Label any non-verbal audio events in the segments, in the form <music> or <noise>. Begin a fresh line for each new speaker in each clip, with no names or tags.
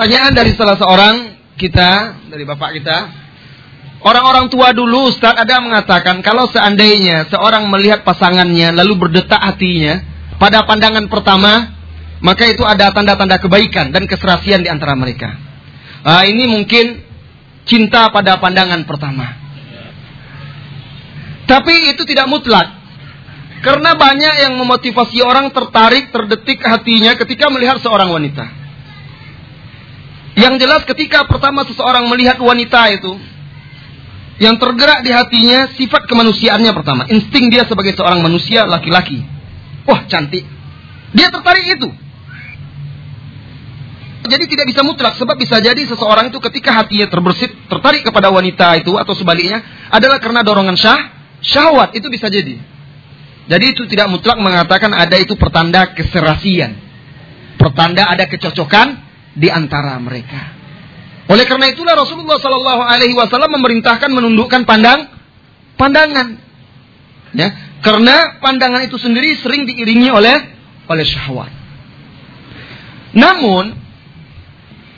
Pertanyaan dari salah seorang kita, dari bapak kita. Orang-orang tua dulu Ustaz ada mengatakan kalau seandainya seorang melihat pasangannya lalu berdetak hatinya pada pandangan pertama maka itu ada tanda-tanda kebaikan dan keserasian di antara mereka. Uh, ini mungkin cinta pada pandangan pertama. Tapi itu tidak mutlak. Karena banyak yang memotivasi orang tertarik, terdetik hatinya ketika melihat seorang wanita. Yang jelas ketika pertama seseorang melihat wanita itu, yang tergerak di hatinya sifat kemanusiaannya pertama. Insting dia sebagai seorang manusia laki-laki. Wah cantik. Dia tertarik itu. Jadi tidak bisa mutlak sebab bisa jadi seseorang itu ketika hatinya terbersit tertarik kepada wanita itu atau sebaliknya adalah karena dorongan syah, syahwat itu bisa jadi. Jadi itu tidak mutlak mengatakan ada itu pertanda keserasian. Pertanda ada kecocokan di antara mereka. Oleh karena itulah Rasulullah Shallallahu Alaihi Wasallam memerintahkan menundukkan pandang pandangan. Ya, karena pandangan itu sendiri sering diiringi oleh oleh syahwat. Namun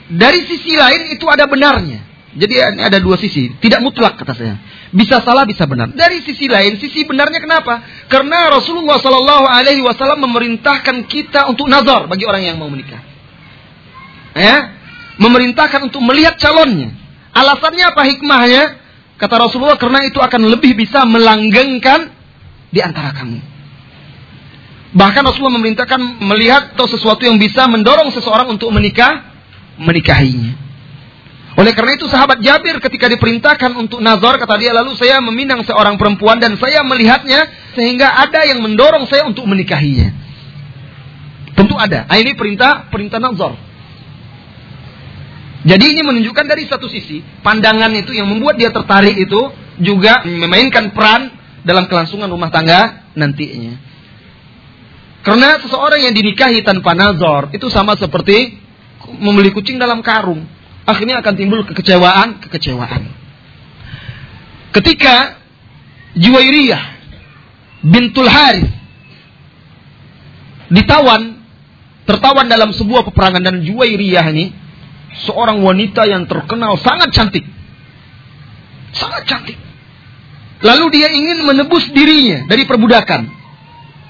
dari sisi lain itu ada benarnya. Jadi ada dua sisi, tidak mutlak kata saya. Bisa salah, bisa benar. Dari sisi lain, sisi benarnya kenapa? Karena Rasulullah Shallallahu Alaihi Wasallam memerintahkan kita untuk nazar bagi orang yang mau menikah. Ya, memerintahkan untuk melihat calonnya. Alasannya apa hikmahnya? Kata Rasulullah karena itu akan lebih bisa melanggengkan di antara kamu. Bahkan Rasulullah memerintahkan melihat atau sesuatu yang bisa mendorong seseorang untuk menikah, menikahinya. Oleh karena itu sahabat Jabir ketika diperintahkan untuk nazar kata dia lalu saya meminang seorang perempuan dan saya melihatnya sehingga ada yang mendorong saya untuk menikahinya. Tentu ada. Nah, ini perintah perintah nazar. Jadi ini menunjukkan dari satu sisi pandangan itu yang membuat dia tertarik itu juga memainkan peran dalam kelangsungan rumah tangga nantinya. Karena seseorang yang dinikahi tanpa nazar itu sama seperti membeli kucing dalam karung akhirnya akan timbul kekecewaan, kekecewaan. Ketika Juwairiyah bintul Harith ditawan, tertawan dalam sebuah peperangan dan Juwairiyah ini seorang wanita yang terkenal sangat cantik. Sangat cantik. Lalu dia ingin menebus dirinya dari perbudakan.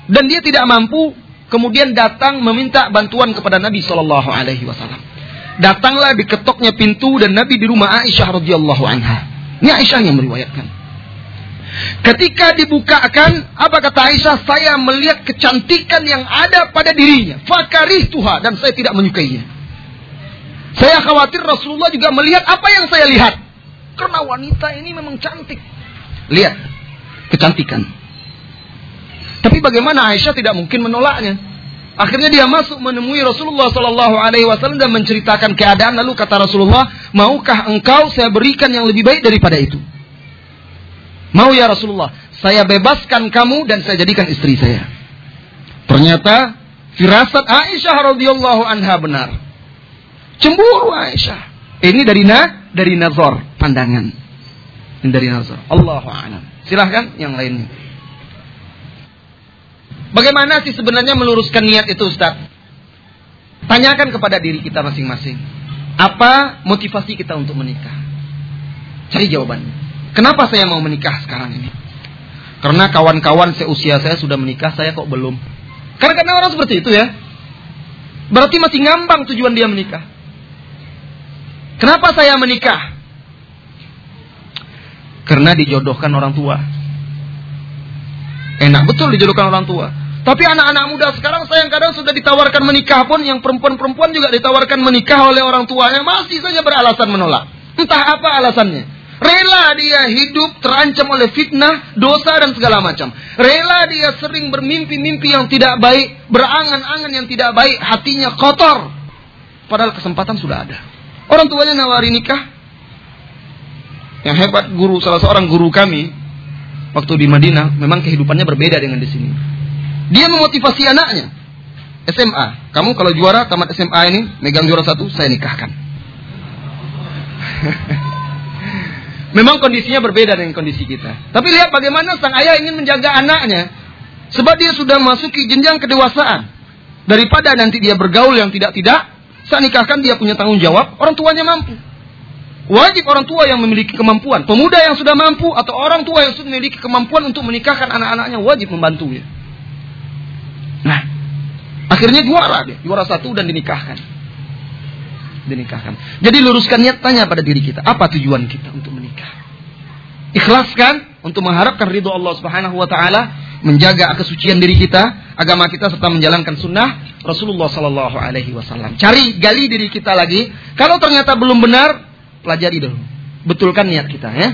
Dan dia tidak mampu, kemudian datang meminta bantuan kepada Nabi Shallallahu alaihi wasallam datanglah diketoknya pintu dan Nabi di rumah Aisyah radhiyallahu anha. Ini Aisyah yang meriwayatkan. Ketika dibukakan, apa kata Aisyah? Saya melihat kecantikan yang ada pada dirinya. Fakarih Tuhan dan saya tidak menyukainya. Saya khawatir Rasulullah juga melihat apa yang saya lihat. Karena wanita ini memang cantik. Lihat kecantikan. Tapi bagaimana Aisyah tidak mungkin menolaknya? Akhirnya dia masuk menemui Rasulullah Sallallahu Alaihi Wasallam dan menceritakan keadaan. Lalu kata Rasulullah, maukah engkau saya berikan yang lebih baik daripada itu? Mau ya Rasulullah, saya bebaskan kamu dan saya jadikan istri saya. Ternyata firasat Aisyah radhiyallahu anha benar. Cemburu Aisyah. Ini dari na dari nazar pandangan. Ini dari nazar. Allahu a'lam. Silahkan yang lainnya. Bagaimana sih sebenarnya meluruskan niat itu Ustaz? Tanyakan kepada diri kita masing-masing. Apa motivasi kita untuk menikah? Cari jawabannya. Kenapa saya mau menikah sekarang ini? Karena kawan-kawan seusia saya sudah menikah, saya kok belum. Karena karena orang seperti itu ya. Berarti masih ngambang tujuan dia menikah. Kenapa saya menikah? Karena dijodohkan orang tua. Enak betul dijodohkan orang tua. Tapi anak-anak muda sekarang sayang kadang sudah ditawarkan menikah pun yang perempuan-perempuan juga ditawarkan menikah oleh orang tuanya masih saja beralasan menolak. Entah apa alasannya. Rela dia hidup terancam oleh fitnah, dosa dan segala macam. Rela dia sering bermimpi-mimpi yang tidak baik, berangan-angan yang tidak baik, hatinya kotor. Padahal kesempatan sudah ada. Orang tuanya nawari nikah. Yang hebat guru salah seorang guru kami waktu di Madinah memang kehidupannya berbeda dengan di sini. Dia memotivasi anaknya. SMA. Kamu kalau juara tamat SMA ini, megang juara satu, saya nikahkan. <laughs> Memang kondisinya berbeda dengan kondisi kita. Tapi lihat bagaimana sang ayah ingin menjaga anaknya. Sebab dia sudah masuki jenjang kedewasaan. Daripada nanti dia bergaul yang tidak-tidak, Saat nikahkan dia punya tanggung jawab, orang tuanya mampu. Wajib orang tua yang memiliki kemampuan, pemuda yang sudah mampu atau orang tua yang sudah memiliki kemampuan untuk menikahkan anak-anaknya wajib membantu ya. Nah, akhirnya juara dia, juara satu dan dinikahkan. Dinikahkan. Jadi luruskan niat tanya pada diri kita, apa tujuan kita untuk menikah? Ikhlaskan untuk mengharapkan ridho Allah Subhanahu wa taala, menjaga kesucian diri kita, agama kita serta menjalankan sunnah Rasulullah Sallallahu Alaihi Wasallam. Cari gali diri kita lagi. Kalau ternyata belum benar, pelajari dulu. Betulkan niat kita ya.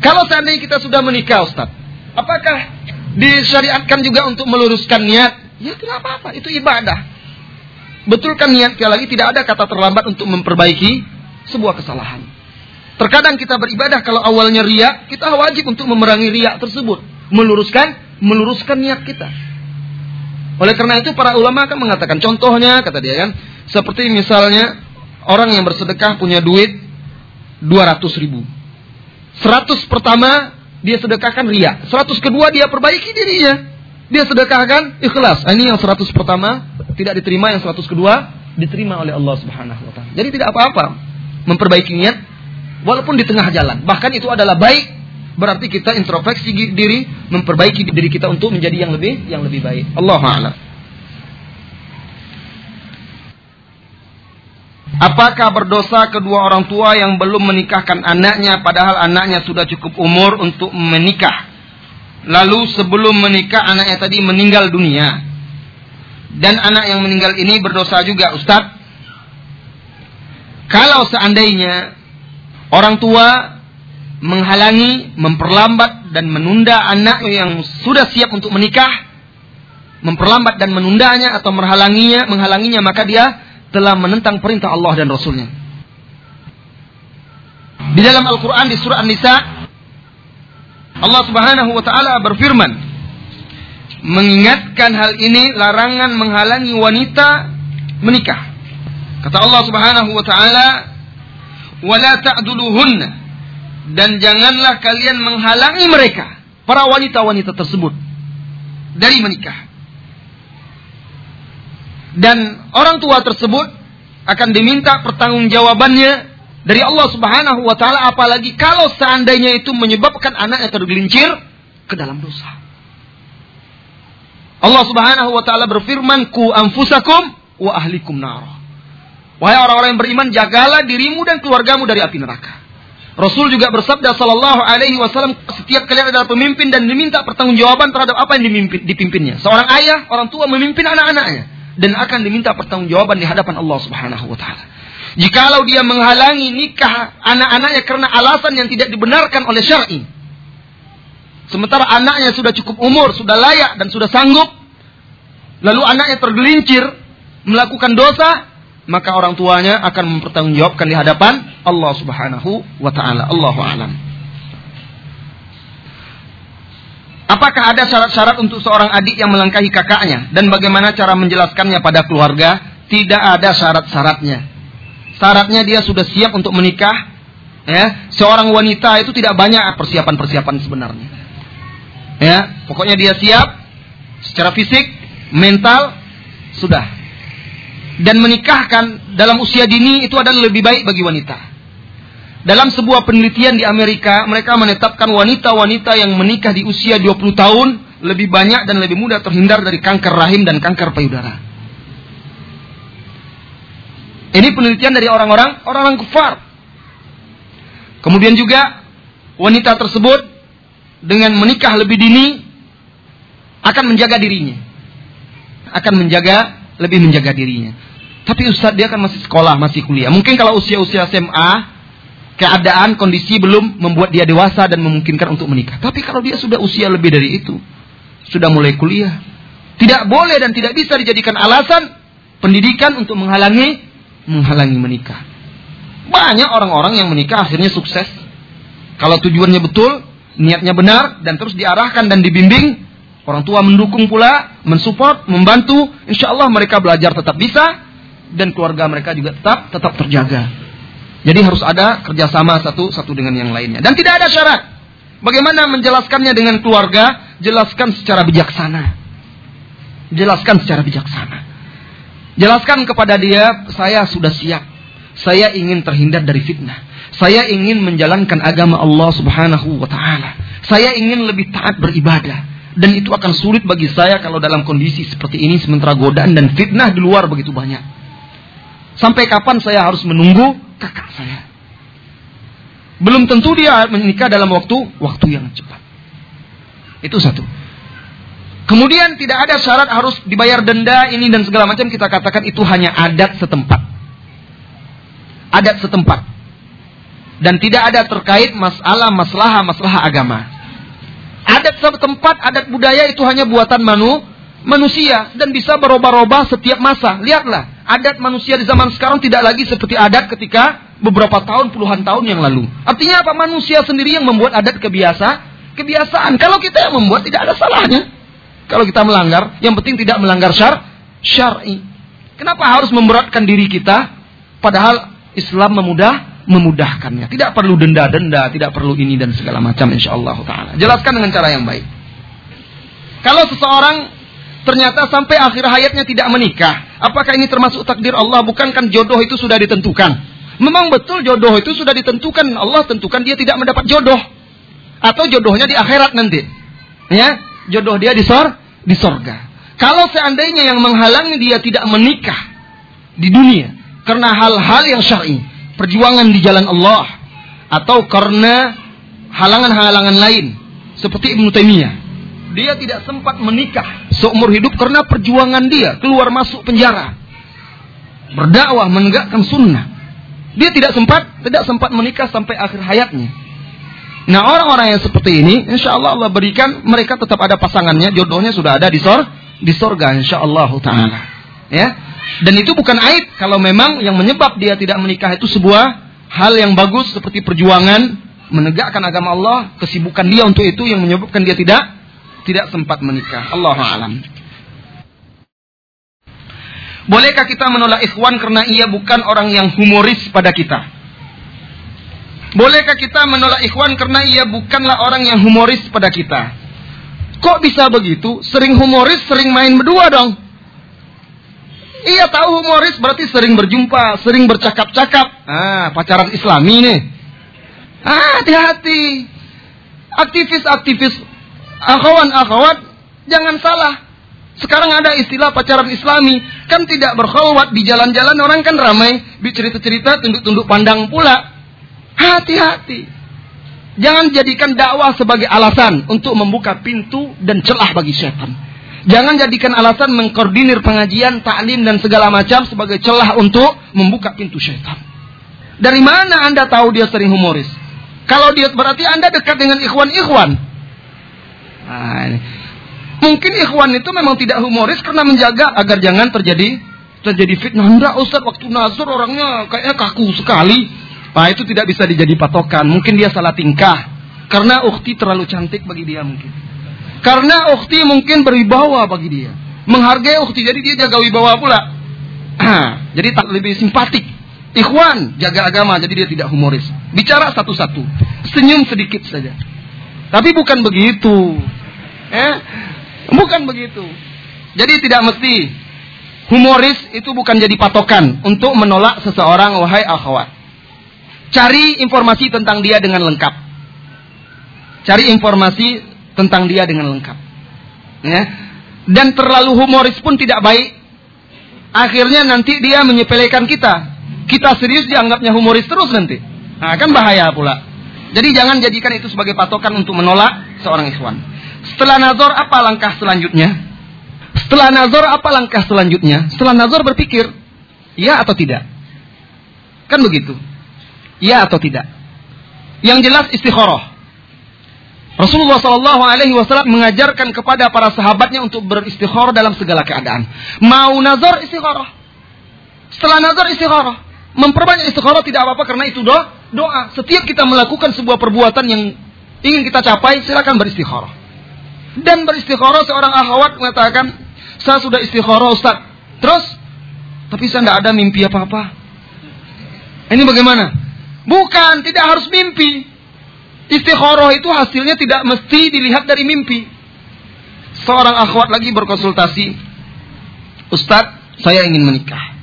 Kalau seandainya kita sudah menikah Ustaz, apakah disyariatkan juga untuk meluruskan niat? Ya tidak apa-apa, itu ibadah. Betulkan niat sekali lagi tidak ada kata terlambat untuk memperbaiki sebuah kesalahan. Terkadang kita beribadah kalau awalnya riak, kita wajib untuk memerangi riak tersebut, meluruskan meluruskan niat kita. Oleh karena itu para ulama akan mengatakan contohnya kata dia kan seperti misalnya orang yang bersedekah punya duit 200 ribu. 100 pertama dia sedekahkan ria. 100 kedua dia perbaiki dirinya. Dia sedekahkan ikhlas. Nah, ini yang 100 pertama tidak diterima, yang 100 kedua diterima oleh Allah Subhanahu wa taala. Jadi tidak apa-apa memperbaiki niat walaupun di tengah jalan. Bahkan itu adalah baik. Berarti kita introspeksi diri, memperbaiki diri kita untuk menjadi yang lebih yang lebih baik. Allah a'lam. Apakah berdosa kedua orang tua yang belum menikahkan anaknya padahal anaknya sudah cukup umur untuk menikah? Lalu sebelum menikah anaknya tadi meninggal dunia. Dan anak yang meninggal ini berdosa juga Ustaz. Kalau seandainya orang tua menghalangi, memperlambat dan menunda anak yang sudah siap untuk menikah, memperlambat dan menundanya atau menghalanginya, menghalanginya maka dia telah menentang perintah Allah dan Rasulnya. Di dalam Al-Quran di surah An-Nisa, Allah Subhanahu wa Ta'ala berfirman, mengingatkan hal ini larangan menghalangi wanita menikah. Kata Allah Subhanahu wa Ta'ala, "Wala ta'duluhunna dan janganlah kalian menghalangi mereka, para wanita-wanita tersebut, dari menikah. Dan orang tua tersebut akan diminta pertanggungjawabannya dari Allah Subhanahu wa taala apalagi kalau seandainya itu menyebabkan anaknya tergelincir ke dalam dosa. Allah Subhanahu wa taala berfirman, "Ku anfusakum wa ahlikum nar." Wahai orang-orang yang beriman, jagalah dirimu dan keluargamu dari api neraka. Rasul juga bersabda sallallahu alaihi wasallam, setiap kalian adalah pemimpin dan diminta pertanggungjawaban terhadap apa yang dimimpin, dipimpinnya. Seorang ayah, orang tua memimpin anak-anaknya dan akan diminta pertanggungjawaban di hadapan Allah Subhanahu wa taala. Jikalau dia menghalangi nikah anak-anaknya karena alasan yang tidak dibenarkan oleh syar'i. Sementara anaknya sudah cukup umur, sudah layak dan sudah sanggup, lalu anaknya tergelincir melakukan dosa, maka orang tuanya akan mempertanggungjawabkan di hadapan Allah Subhanahu wa taala. Allahu a'lam. Apakah ada syarat-syarat untuk seorang adik yang melangkahi kakaknya dan bagaimana cara menjelaskannya pada keluarga? Tidak ada syarat-syaratnya. Syaratnya dia sudah siap untuk menikah. Ya, seorang wanita itu tidak banyak persiapan-persiapan sebenarnya. Ya, pokoknya dia siap secara fisik, mental sudah. Dan menikahkan dalam usia dini itu adalah lebih baik bagi wanita. Dalam sebuah penelitian di Amerika, mereka menetapkan wanita-wanita yang menikah di usia 20 tahun lebih banyak dan lebih mudah terhindar dari kanker rahim dan kanker payudara. Ini penelitian dari orang-orang orang-orang kufar. Kemudian juga wanita tersebut dengan menikah lebih dini akan menjaga dirinya. Akan menjaga lebih menjaga dirinya. Tapi Ustadz dia kan masih sekolah, masih kuliah. Mungkin kalau usia-usia SMA keadaan kondisi belum membuat dia dewasa dan memungkinkan untuk menikah. Tapi kalau dia sudah usia lebih dari itu, sudah mulai kuliah, tidak boleh dan tidak bisa dijadikan alasan pendidikan untuk menghalangi menghalangi menikah. Banyak orang-orang yang menikah akhirnya sukses. Kalau tujuannya betul, niatnya benar dan terus diarahkan dan dibimbing, orang tua mendukung pula, mensupport, membantu, insya Allah mereka belajar tetap bisa dan keluarga mereka juga tetap tetap terjaga. Jadi harus ada kerjasama satu satu dengan yang lainnya. Dan tidak ada syarat. Bagaimana menjelaskannya dengan keluarga? Jelaskan secara bijaksana. Jelaskan secara bijaksana. Jelaskan kepada dia, saya sudah siap. Saya ingin terhindar dari fitnah. Saya ingin menjalankan agama Allah Subhanahu wa taala. Saya ingin lebih taat beribadah dan itu akan sulit bagi saya kalau dalam kondisi seperti ini sementara godaan dan fitnah di luar begitu banyak. Sampai kapan saya harus menunggu kakak saya? Belum tentu dia menikah dalam waktu waktu yang cepat. Itu satu. Kemudian tidak ada syarat harus dibayar denda ini dan segala macam kita katakan itu hanya adat setempat. Adat setempat. Dan tidak ada terkait masalah masalah masalah agama. Adat setempat, adat budaya itu hanya buatan manu, manusia dan bisa berubah-ubah setiap masa. Lihatlah, adat manusia di zaman sekarang tidak lagi seperti adat ketika beberapa tahun, puluhan tahun yang lalu. Artinya apa? Manusia sendiri yang membuat adat kebiasa, kebiasaan. Kalau kita yang membuat tidak ada salahnya. Kalau kita melanggar, yang penting tidak melanggar syar, syar'i. Kenapa harus memberatkan diri kita? Padahal Islam memudah, memudahkannya. Tidak perlu denda-denda, tidak perlu ini dan segala macam insyaallah taala. Jelaskan dengan cara yang baik. Kalau seseorang ternyata sampai akhir hayatnya tidak menikah, apakah ini termasuk takdir Allah? Bukankah jodoh itu sudah ditentukan? Memang betul jodoh itu sudah ditentukan. Allah tentukan dia tidak mendapat jodoh. Atau jodohnya di akhirat nanti. Ya, jodoh dia di sor di sorga. Kalau seandainya yang menghalangi dia tidak menikah di dunia karena hal-hal yang syar'i, perjuangan di jalan Allah atau karena halangan-halangan lain seperti Ibnu Taimiyah, dia tidak sempat menikah seumur hidup karena perjuangan dia keluar masuk penjara, berdakwah menegakkan sunnah. Dia tidak sempat tidak sempat menikah sampai akhir hayatnya. Nah orang-orang yang seperti ini, insya Allah Allah berikan mereka tetap ada pasangannya, jodohnya sudah ada di sor, di sorga, insya Allah taala. Ya, dan itu bukan aib kalau memang yang menyebab dia tidak menikah itu sebuah hal yang bagus seperti perjuangan menegakkan agama Allah, kesibukan dia untuk itu yang menyebabkan dia tidak tidak sempat menikah. Allah alam. Bolehkah kita menolak ikhwan karena ia bukan orang yang humoris pada kita? Bolehkah kita menolak ikhwan karena ia bukanlah orang yang humoris pada kita? Kok bisa begitu? Sering humoris, sering main berdua dong. Iya tahu humoris berarti sering berjumpa, sering bercakap-cakap. Ah, pacaran islami nih. Ah, hati-hati. Aktivis-aktivis akhwan-akhwat jangan salah. Sekarang ada istilah pacaran islami. Kan tidak berkhawat di jalan-jalan orang kan ramai. Bicerita-cerita tunduk-tunduk pandang pula. Hati-hati. Jangan jadikan dakwah sebagai alasan untuk membuka pintu dan celah bagi setan. Jangan jadikan alasan mengkoordinir pengajian, taklim dan segala macam sebagai celah untuk membuka pintu setan. Dari mana Anda tahu dia sering humoris? Kalau dia berarti Anda dekat dengan ikhwan-ikhwan. Mungkin ikhwan itu memang tidak humoris karena menjaga agar jangan terjadi terjadi fitnah. Enggak Ustaz, waktu nazar orangnya kayaknya kaku sekali. Nah itu tidak bisa dijadi patokan. Mungkin dia salah tingkah. Karena ukti terlalu cantik bagi dia mungkin. Karena ukti mungkin berwibawa bagi dia. Menghargai ukti. Jadi dia jaga wibawa pula. <clears throat> jadi tak lebih simpatik. Ikhwan jaga agama. Jadi dia tidak humoris. Bicara satu-satu. Senyum sedikit saja. Tapi bukan begitu. Eh? Bukan begitu. Jadi tidak mesti humoris itu bukan jadi patokan untuk menolak seseorang wahai akhwat. Cari informasi tentang dia dengan lengkap. Cari informasi tentang dia dengan lengkap. Ya. Dan terlalu humoris pun tidak baik. Akhirnya nanti dia menyepelekan kita. Kita serius dianggapnya humoris terus nanti. Nah, kan bahaya pula. Jadi jangan jadikan itu sebagai patokan untuk menolak seorang ikhwan. Setelah nazar apa langkah selanjutnya? Setelah nazar apa langkah selanjutnya? Setelah nazar berpikir, ya atau tidak? Kan begitu. Ya atau tidak? Yang jelas istikharah. Rasulullah Shallallahu Alaihi Wasallam mengajarkan kepada para sahabatnya untuk beristikharah dalam segala keadaan. Mau nazar istikharah. Setelah nazar istikharah. Memperbanyak istikharah tidak apa-apa karena itu doa. Doa. Setiap kita melakukan sebuah perbuatan yang ingin kita capai, silakan beristikharah. Dan beristikharah seorang akhwat mengatakan, saya sudah istikharah Ustaz. Terus, tapi saya tidak ada mimpi apa-apa. Ini bagaimana? Bukan, tidak harus mimpi. Istikharah itu hasilnya tidak mesti dilihat dari mimpi. Seorang akhwat lagi berkonsultasi. Ustadz, Saya ingin menikah.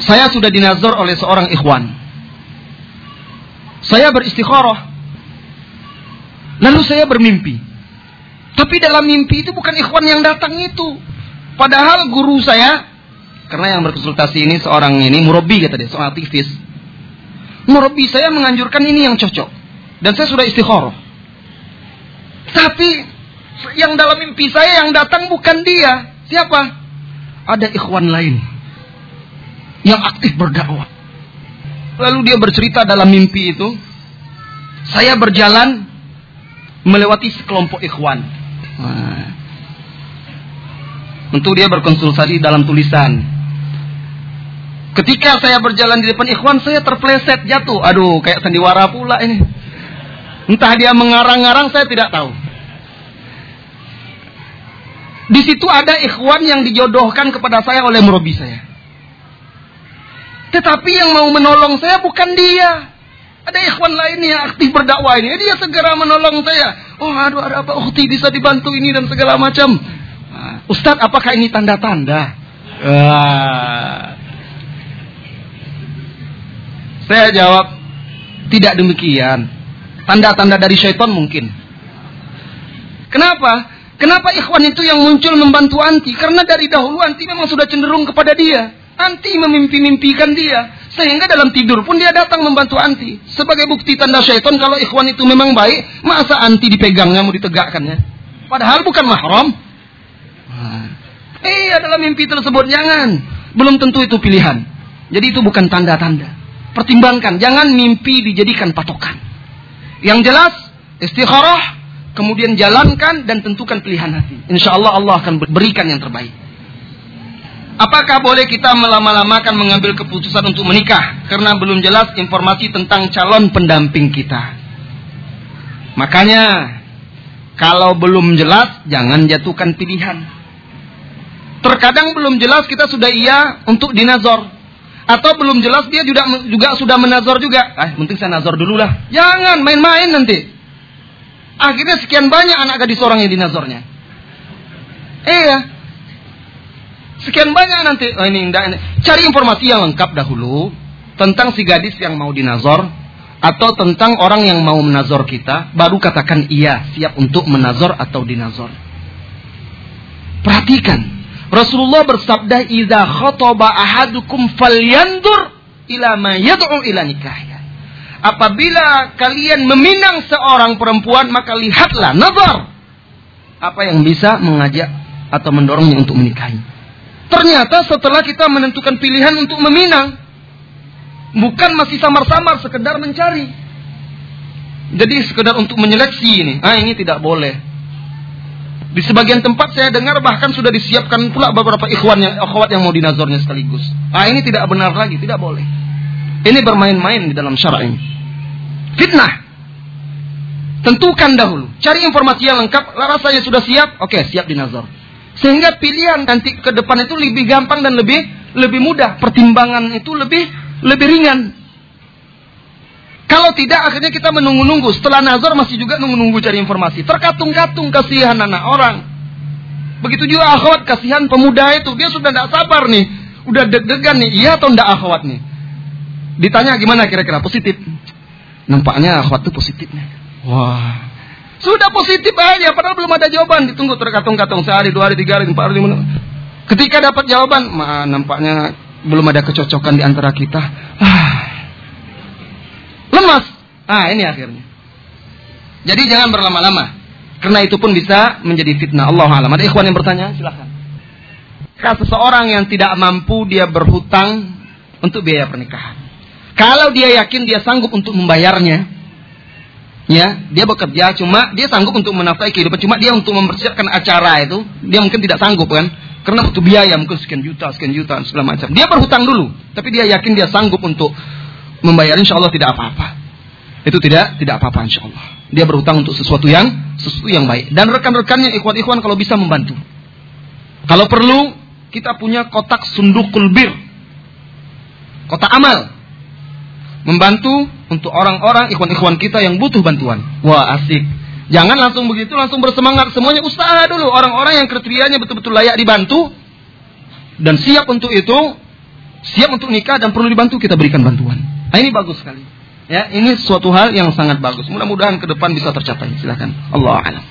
Saya sudah dinazor oleh seorang ikhwan. Saya beristikharah. Lalu saya bermimpi. Tapi dalam mimpi itu bukan ikhwan yang datang itu. Padahal guru saya, karena yang berkonsultasi ini seorang ini, murabi kata dia, seorang aktivis. Murabi saya menganjurkan ini yang cocok. Dan saya sudah istikharah. Tapi yang dalam mimpi saya yang datang bukan dia. Siapa? Ada ikhwan lain yang aktif berdakwah. Lalu dia bercerita dalam mimpi itu, saya berjalan melewati sekelompok ikhwan. Nah, tentu dia berkonsultasi dalam tulisan. Ketika saya berjalan di depan ikhwan, saya terpleset jatuh. Aduh, kayak sandiwara pula ini. Entah dia mengarang-arang, saya tidak tahu. Di situ ada ikhwan yang dijodohkan kepada saya oleh murabi saya. Tetapi yang mau menolong saya bukan dia. Ada ikhwan lain yang aktif berdakwah ini. Dia segera menolong saya. Oh aduh ada apa? Ukti bisa dibantu ini dan segala macam. Nah, Ustadz apakah ini tanda-tanda? Ah. Saya jawab. Tidak demikian. Tanda-tanda dari syaitan mungkin. Kenapa? Kenapa ikhwan itu yang muncul membantu anti? Karena dari dahulu anti memang sudah cenderung kepada dia. Anti memimpi-mimpikan dia. Sehingga dalam tidur pun dia datang membantu anti. Sebagai bukti tanda syaitan kalau ikhwan itu memang baik, masa anti dipegangnya mau ditegakkannya? Padahal bukan mahram. Nah. Iya dalam mimpi tersebut jangan. Belum tentu itu pilihan. Jadi itu bukan tanda-tanda. Pertimbangkan, jangan mimpi dijadikan patokan. Yang jelas istikharah, kemudian jalankan dan tentukan pilihan hati. Insya Allah Allah akan berikan yang terbaik. Apakah boleh kita melama-lamakan mengambil keputusan untuk menikah karena belum jelas informasi tentang calon pendamping kita? Makanya kalau belum jelas jangan jatuhkan pilihan. Terkadang belum jelas kita sudah iya untuk dinazor atau belum jelas dia juga juga sudah menazor juga. Ah, penting saya nazor dulu lah. Jangan main-main nanti. Akhirnya sekian banyak anak gadis orang yang dinazornya. Iya, Sekian banyak nanti. Oh, ini, ini. Cari informasi yang lengkap dahulu tentang si gadis yang mau dinazor atau tentang orang yang mau menazor kita, baru katakan iya, siap untuk menazor atau dinazor. Perhatikan. Rasulullah bersabda, "Idza khataba ahadukum falyandur ila ma yad'u ila nikahya." Apabila kalian meminang seorang perempuan, maka lihatlah nazar apa yang bisa mengajak atau mendorongnya untuk menikahi. Ternyata setelah kita menentukan pilihan untuk meminang, bukan masih samar-samar sekedar mencari. Jadi sekedar untuk menyeleksi ini, ah ini tidak boleh. Di sebagian tempat saya dengar bahkan sudah disiapkan pula beberapa ikhwan yang akhwat yang mau dinazornya sekaligus. Ah ini tidak benar lagi, tidak boleh. Ini bermain-main di dalam syara ini. Fitnah. Tentukan dahulu, cari informasi yang lengkap, rasanya sudah siap, oke siap dinazor. Sehingga pilihan nanti ke depan itu lebih gampang dan lebih lebih mudah. Pertimbangan itu lebih lebih ringan. Kalau tidak akhirnya kita menunggu-nunggu. Setelah nazar masih juga nunggu-nunggu cari informasi. Terkatung-katung kasihan anak orang. Begitu juga akhwat kasihan pemuda itu. Dia sudah tidak sabar nih. Udah deg-degan nih. Iya atau tidak akhwat nih. Ditanya gimana kira-kira positif. Nampaknya akhwat itu positifnya. Wah. Sudah positif aja, padahal belum ada jawaban. Ditunggu terkatung-katung sehari, dua hari, tiga hari, empat hari, lima Ketika dapat jawaban, ma, nampaknya belum ada kecocokan di antara kita. Ah. Lemas. Ah, ini akhirnya. Jadi jangan berlama-lama. Karena itu pun bisa menjadi fitnah. Allah alam. Ada ikhwan yang bertanya? Silahkan. Kalau seseorang yang tidak mampu dia berhutang untuk biaya pernikahan. Kalau dia yakin dia sanggup untuk membayarnya, ya dia bekerja cuma dia sanggup untuk menafkahi kehidupan cuma dia untuk mempersiapkan acara itu dia mungkin tidak sanggup kan? Karena butuh biaya mungkin sekian juta sekian juta segala macam. Dia berhutang dulu tapi dia yakin dia sanggup untuk membayar insya Allah tidak apa-apa. Itu tidak tidak apa-apa insya Allah. Dia berhutang untuk sesuatu yang sesuatu yang baik. Dan rekan-rekannya ikhwan-ikhwan kalau bisa membantu. Kalau perlu kita punya kotak sundukul bir. Kotak amal membantu untuk orang-orang ikhwan-ikhwan kita yang butuh bantuan. Wah, asik. Jangan langsung begitu, langsung bersemangat. Semuanya usaha dulu. Orang-orang yang kriterianya betul-betul layak dibantu, dan siap untuk itu, siap untuk nikah dan perlu dibantu kita berikan bantuan. Nah, ini bagus sekali. Ya, ini suatu hal yang sangat bagus. Mudah-mudahan ke depan bisa tercapai. Silakan. Allah a'lam.